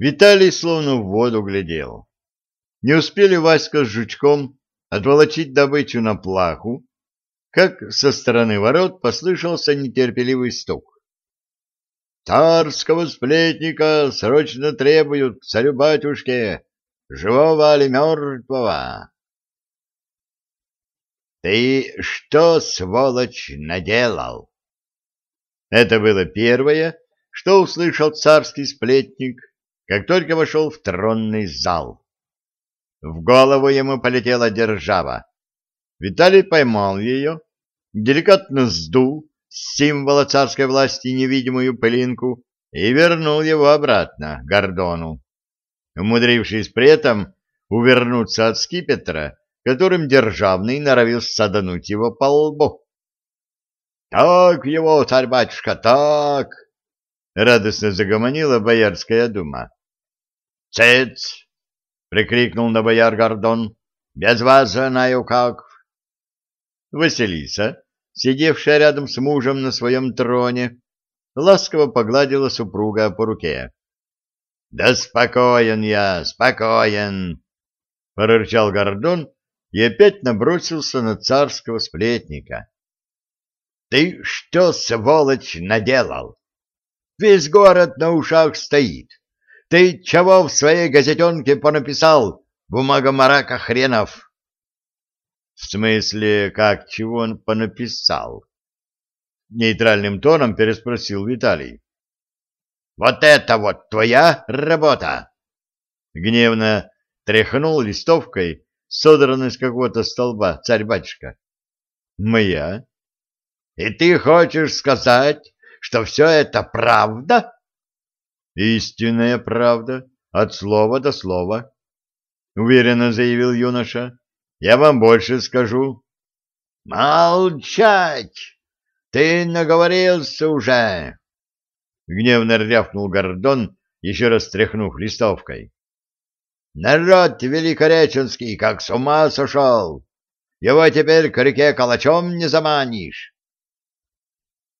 Виталий словно в воду глядел. Не успели Васька с Жучком отволочить добычу на плаху, как со стороны ворот послышался нетерпеливый стук. «Царского сплетника срочно требуют к царю-батюшке, живого или мертвого!» «Ты что, сволочь, наделал?» Это было первое, что услышал царский сплетник, как только вошел в тронный зал. В голову ему полетела держава. Виталий поймал ее, деликатно сдул с символа царской власти невидимую пылинку и вернул его обратно Гордону, умудрившись при этом увернуться от скипетра, которым державный норовил садануть его по лбу. — Так его, царь-батюшка, так! — радостно загомонила Боярская дума. — Цец! — прикрикнул на бояр Гордон. — Без вас знаю как. Василиса, сидевшая рядом с мужем на своем троне, ласково погладила супруга по руке. — Да спокоен я, спокоен! — прорычал Гордон и опять набросился на царского сплетника. — Ты что, сволочь, наделал? Весь город на ушах стоит. Ты чего в своей газетенке понаписал, бумага-марака хренов? — В смысле, как чего он понаписал? Нейтральным тоном переспросил Виталий. — Вот это вот твоя работа! Гневно тряхнул листовкой содранный с какого-то столба, царь-батюшка. Моя. И ты хочешь сказать, что все это правда? Истинная правда, от слова до слова, уверенно заявил юноша. Я вам больше скажу. Молчать! Ты наговорился уже! Гневно рявкнул Гордон, еще раз тряхнув листовкой. Народ великореченский как с ума сошел. Его теперь к реке калачом не заманишь.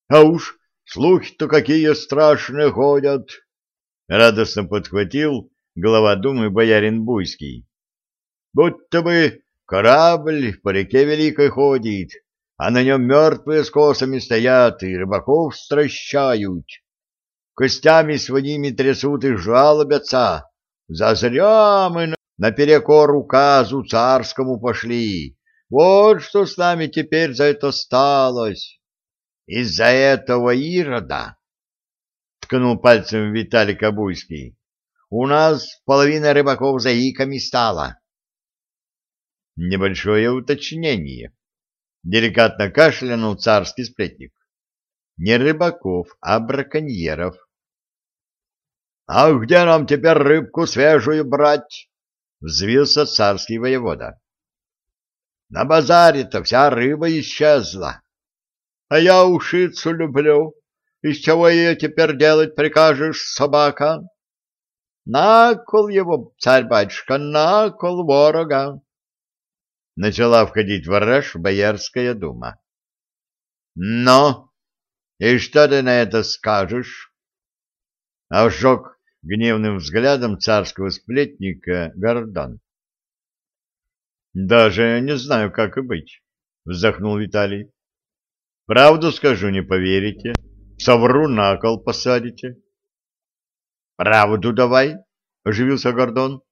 А уж слухи-то какие страшные ходят! Радостно подхватил глава думы боярин Буйский. Будто бы корабль по реке Великой ходит, а на нем мертвые с косами стоят и рыбаков стращают. Костями своими трясут и жалобятся Зазря мы наперекор указу царскому пошли. Вот что с нами теперь за это сталось. Из-за этого Ирода, — ткнул пальцем Виталий Кабульский, — у нас половина рыбаков заиками стала. Небольшое уточнение. Деликатно кашлянул царский сплетник. Не рыбаков, а браконьеров. «А где нам теперь рыбку свежую брать?» — взвился царский воевода. «На базаре-то вся рыба исчезла. А я ушицу люблю. Из чего ее теперь делать прикажешь, собака?» «Накол его, царь-батюшка, накол ворога!» Начала входить в раж Боярская дума. «Но! И что ты на это скажешь?» Ожог гневным взглядом царского сплетника Гордон. «Даже не знаю, как и быть», — вздохнул Виталий. «Правду скажу, не поверите. Совру на кол посадите». «Правду давай», — оживился Гордон.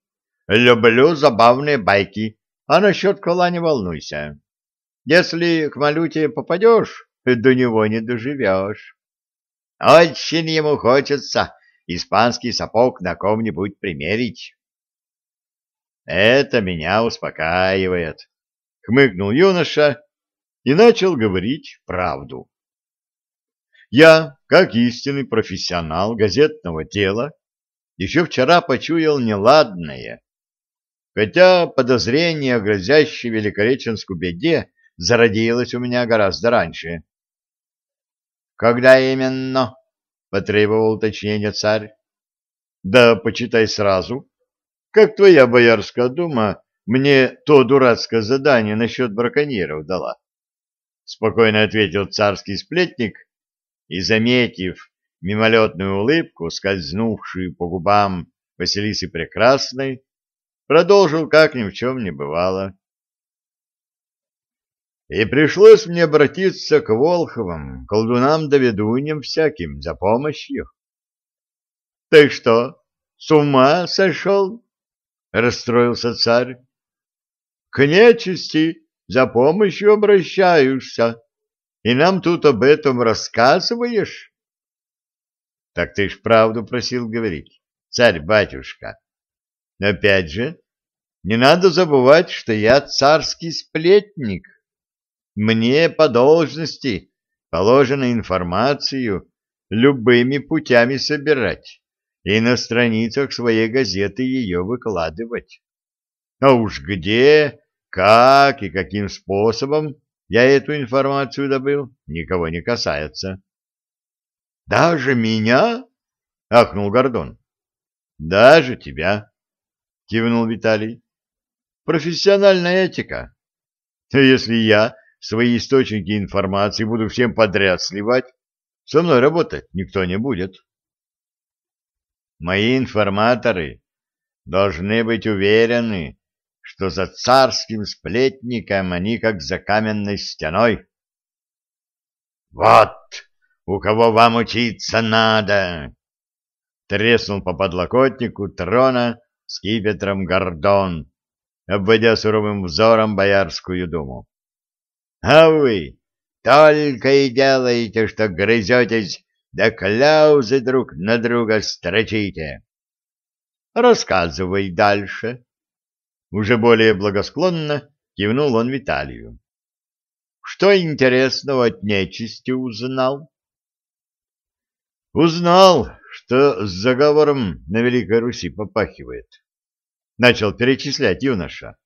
«Люблю забавные байки, а насчет кола не волнуйся. Если к Малюте попадешь, до него не доживешь. Очень ему хочется испанский сапог на ком-нибудь примерить. Это меня успокаивает, хмыкнул юноша и начал говорить правду. Я, как истинный профессионал газетного дела, еще вчера почуял неладное, хотя подозрение о грозящей Великореченску беде зародилось у меня гораздо раньше. «Когда именно?» — потребовал уточнения царь. — Да почитай сразу. Как твоя боярская дума мне то дурацкое задание насчет браконьеров дала? — спокойно ответил царский сплетник и, заметив мимолетную улыбку, скользнувшую по губам Василисы Прекрасной, продолжил, как ни в чем не бывало. И пришлось мне обратиться к Волховым, колдунам да ведуньям всяким, за помощью. — Ты что, с ума сошел? — расстроился царь. — К нечисти за помощью обращаешься, и нам тут об этом рассказываешь? — Так ты ж правду просил говорить, царь-батюшка. Опять же, не надо забывать, что я царский сплетник. Мне по должности положено информацию любыми путями собирать и на страницах своей газеты ее выкладывать. А уж где, как и каким способом я эту информацию добыл, никого не касается. — Даже меня? — ахнул Гордон. — Даже тебя, — кивнул Виталий. — Профессиональная этика. Если я свои источники информации буду всем подряд сливать, со мной работать никто не будет. Мои информаторы должны быть уверены, что за царским сплетником они как за каменной стеной. «Вот у кого вам учиться надо!» Треснул по подлокотнику трона скипетром Гордон, обводя суровым взором Боярскую думу. А вы только и делаете, что грызетесь, да кляузы друг на друга строчите. Рассказывай дальше. Уже более благосклонно кивнул он Виталию. Что интересного от нечисти узнал? Узнал, что с заговором на Великой Руси попахивает. Начал перечислять юноша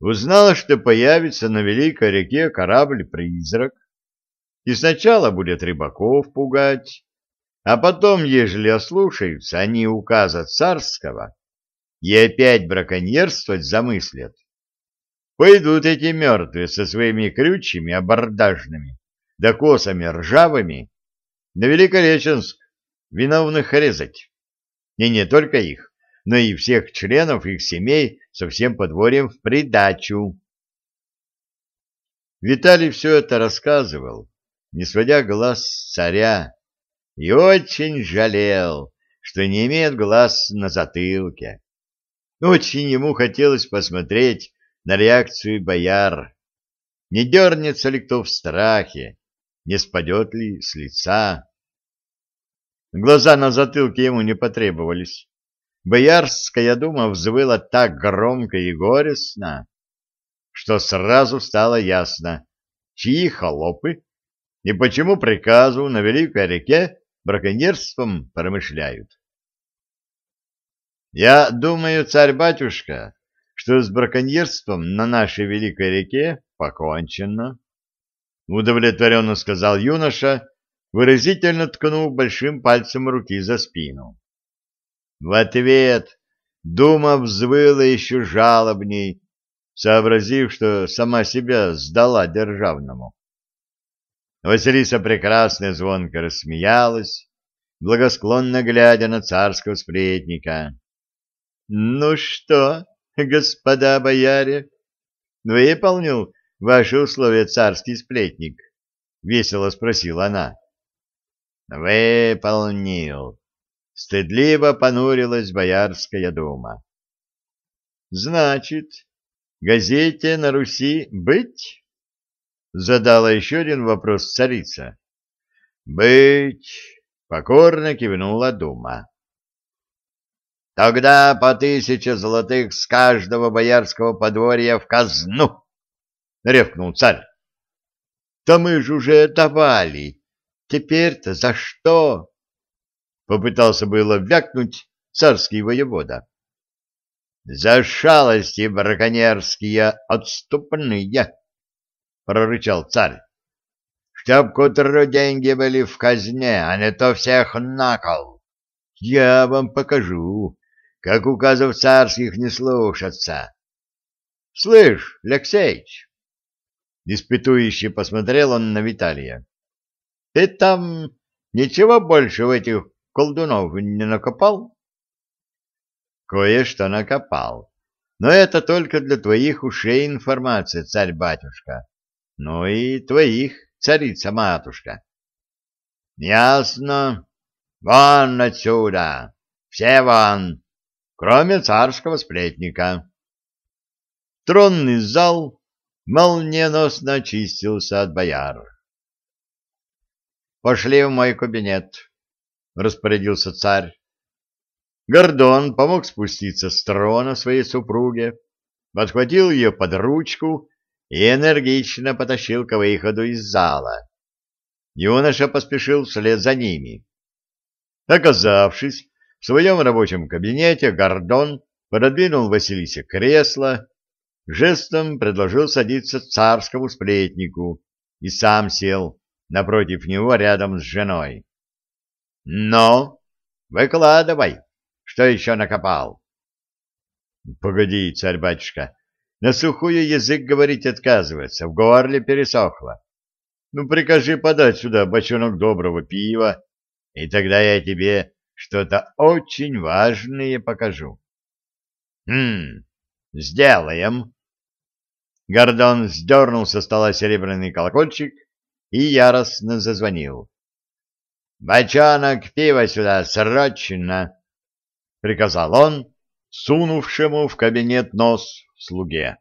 узнала, что появится на Великой реке корабль-призрак, и сначала будет рыбаков пугать, а потом, ежели ослушаются они указа царского и опять браконьерствовать замыслят, пойдут эти мертвые со своими крючьями абордажными да косами ржавыми на Великореченск виновных резать. И не только их, но и всех членов их семей со всем подворьем в придачу. Виталий все это рассказывал, не сводя глаз с царя, и очень жалел, что не имеет глаз на затылке. Очень ему хотелось посмотреть на реакцию бояр. Не дернется ли кто в страхе, не спадет ли с лица. Глаза на затылке ему не потребовались. Боярская дума взвыла так громко и горестно, что сразу стало ясно, чьи холопы и почему приказу на Великой реке браконьерством промышляют. Я думаю, царь-батюшка, что с браконьерством на нашей Великой реке покончено, удовлетворенно сказал юноша, выразительно ткнув большим пальцем руки за спину. В ответ дума взвыла еще жалобней, сообразив, что сама себя сдала державному. Василиса прекрасно звонко рассмеялась, благосклонно глядя на царского сплетника. — Ну что, господа бояре, выполнил ваши условия царский сплетник? — весело спросила она. — Выполнил, Стыдливо понурилась Боярская дума. «Значит, газете на Руси быть?» Задала еще один вопрос царица. «Быть!» — покорно кивнула дума. «Тогда по тысяче золотых с каждого боярского подворья в казну!» — ревкнул царь. «Да мы же уже давали. Теперь-то за что?» Попытался было вякнуть царский воевода. «За шалости браконьерские отступные!» — прорычал царь. «Чтоб к утру деньги были в казне, а не то всех на кол. Я вам покажу, как указов царских не слушаться. Слышь, Алексеич!» Испытующий посмотрел он на Виталия. «Ты там ничего больше в этих колдунов не накопал? кое-что накопал. Но это только для твоих ушей информация, царь-батюшка. Ну и твоих, царица-матушка. Ясно. Вон отсюда. Все вон, кроме царского сплетника. Тронный зал молниеносно очистился от бояр. «Пошли в мой кабинет», — распорядился царь. Гордон помог спуститься с трона своей супруге, подхватил ее под ручку и энергично потащил к выходу из зала. Юноша поспешил вслед за ними. Оказавшись в своем рабочем кабинете, Гордон пододвинул Василисе кресло, жестом предложил садиться царскому сплетнику и сам сел напротив него рядом с женой. — Но, выкладывай, что еще накопал? — Погоди, царь-батюшка, на сухую язык говорить отказывается, в горле пересохло. Ну, прикажи подать сюда бочонок доброго пива, и тогда я тебе что-то очень важное покажу. — Хм, сделаем. Гордон сдернул со стола серебряный колокольчик и яростно зазвонил. — Бочонок пива сюда срочно! — приказал он, сунувшему в кабинет нос слуге.